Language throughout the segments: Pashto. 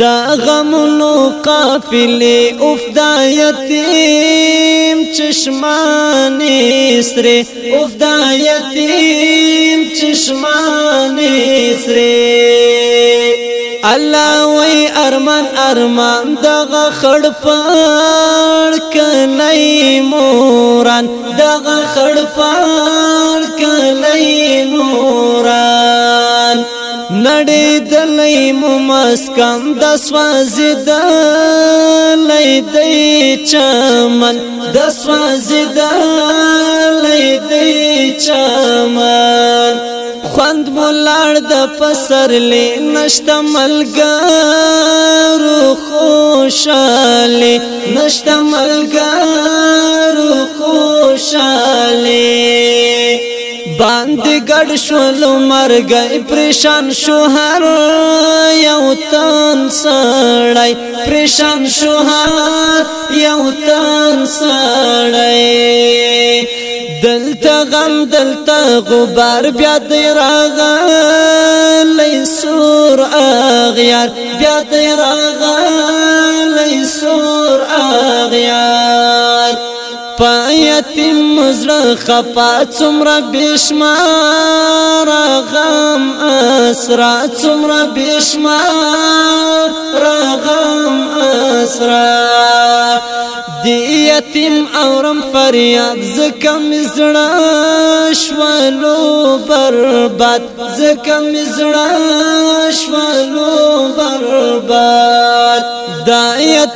دا غمونو قافلی اف دا یتیم چشمان سره اف دا یتیم چشمان سره الله وی ارمان ارمان دغه خړ پړ کنای موران دغه خړ پړ لای مو مسکن د سوازید لای دې چمن د سوازید لای دې چمن خوند مولاړ د پسر لې نشته ملګرو خوشاله نشته ملګرو خوشاله باندې ګډ شول مرګ پریشان شو هر یو تن سړی پریشان شو هر یو تن سړی دلته غم دلته غبار بیا دی راغلی سور اغیار بیا دی راغلی سور خفا څومره بشمار غم اسرا څومره بشمار غم اسرا دی یتیم اورم فریاد زکم زړه شوالو برباد زکم زړه شوالو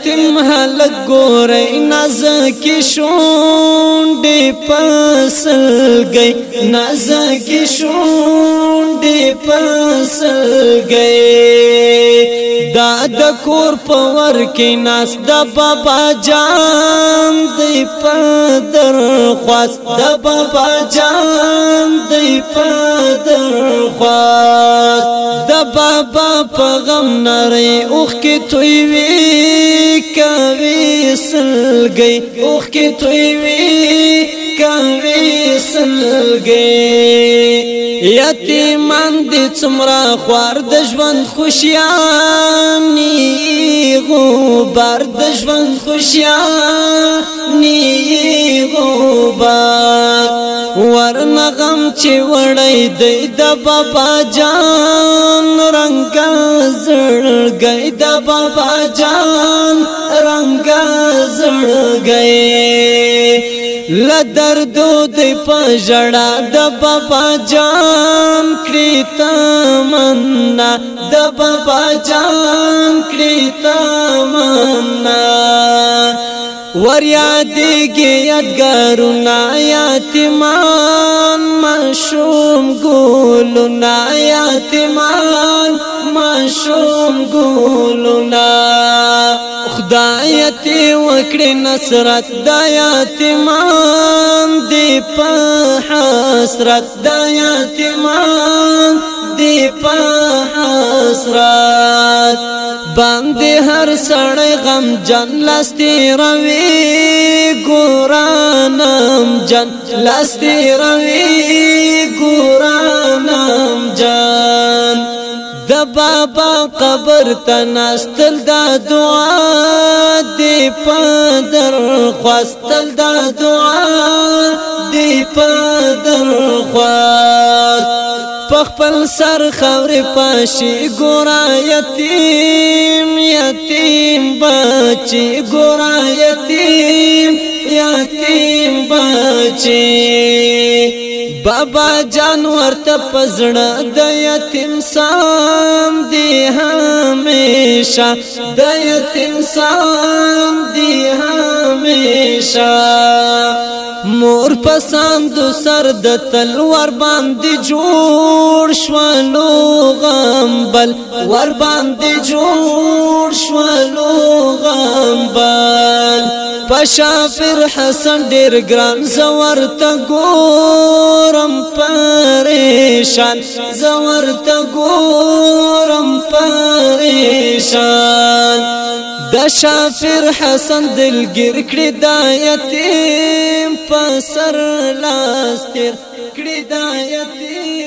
یتیم حالت ګورې ناز کې شونډې پسل گئی ناز کې شونډې پسل گئی دا د کور په ور کې ناس د بابا جان دې پدر خواست د بابا جان دې پدر خواست بابا پغم نری اوخ کی توی وی کوي سلګي اوخ کی توی وی کوي سلګي یتیمان دې څومره خوار د ژوند خوشیانی غو بار د ژوند خوشیانی غو نغم چې وړی د بابا جان رنگ زړګي د بابا جان رنگ زړګي لدر دو د پژړا د بابا جان کریت مننا د بابا جان کریت مننا ور یادېږي یادګارونه یاتیمان مشوم ګولونه یاتیمان مشوم ګولونه خدایت وکړې نصرت د یاتیمان دی په حسرت د یاتیمان دی په حسرت باندې هر سړی غم جن لستی روي ګورانم جن لستی روي ګورانم جن د بابا قبر تناستل دا دعا دی پدر خواستل دا دعا دی پدر خواست پخپل سر خوري پاشي ګورا یتیم یتیم بچي ګورا یتیم یتیم بچي بابا جانور ته پزړه د یتیم سام دی همیشه د یتیم سام دی همیشه مور پسند سر د تلوار باندې جوړ شوالو غمبل ور باندې جوړ شوالو غمبل پشافر حسن ډیر ګران زور ته ګورم پریشان زور ته ګورم پریشان د شافر حسن دلګر کړی دایته په سر لاس تیر کړی دا یتیم